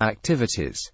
Activities.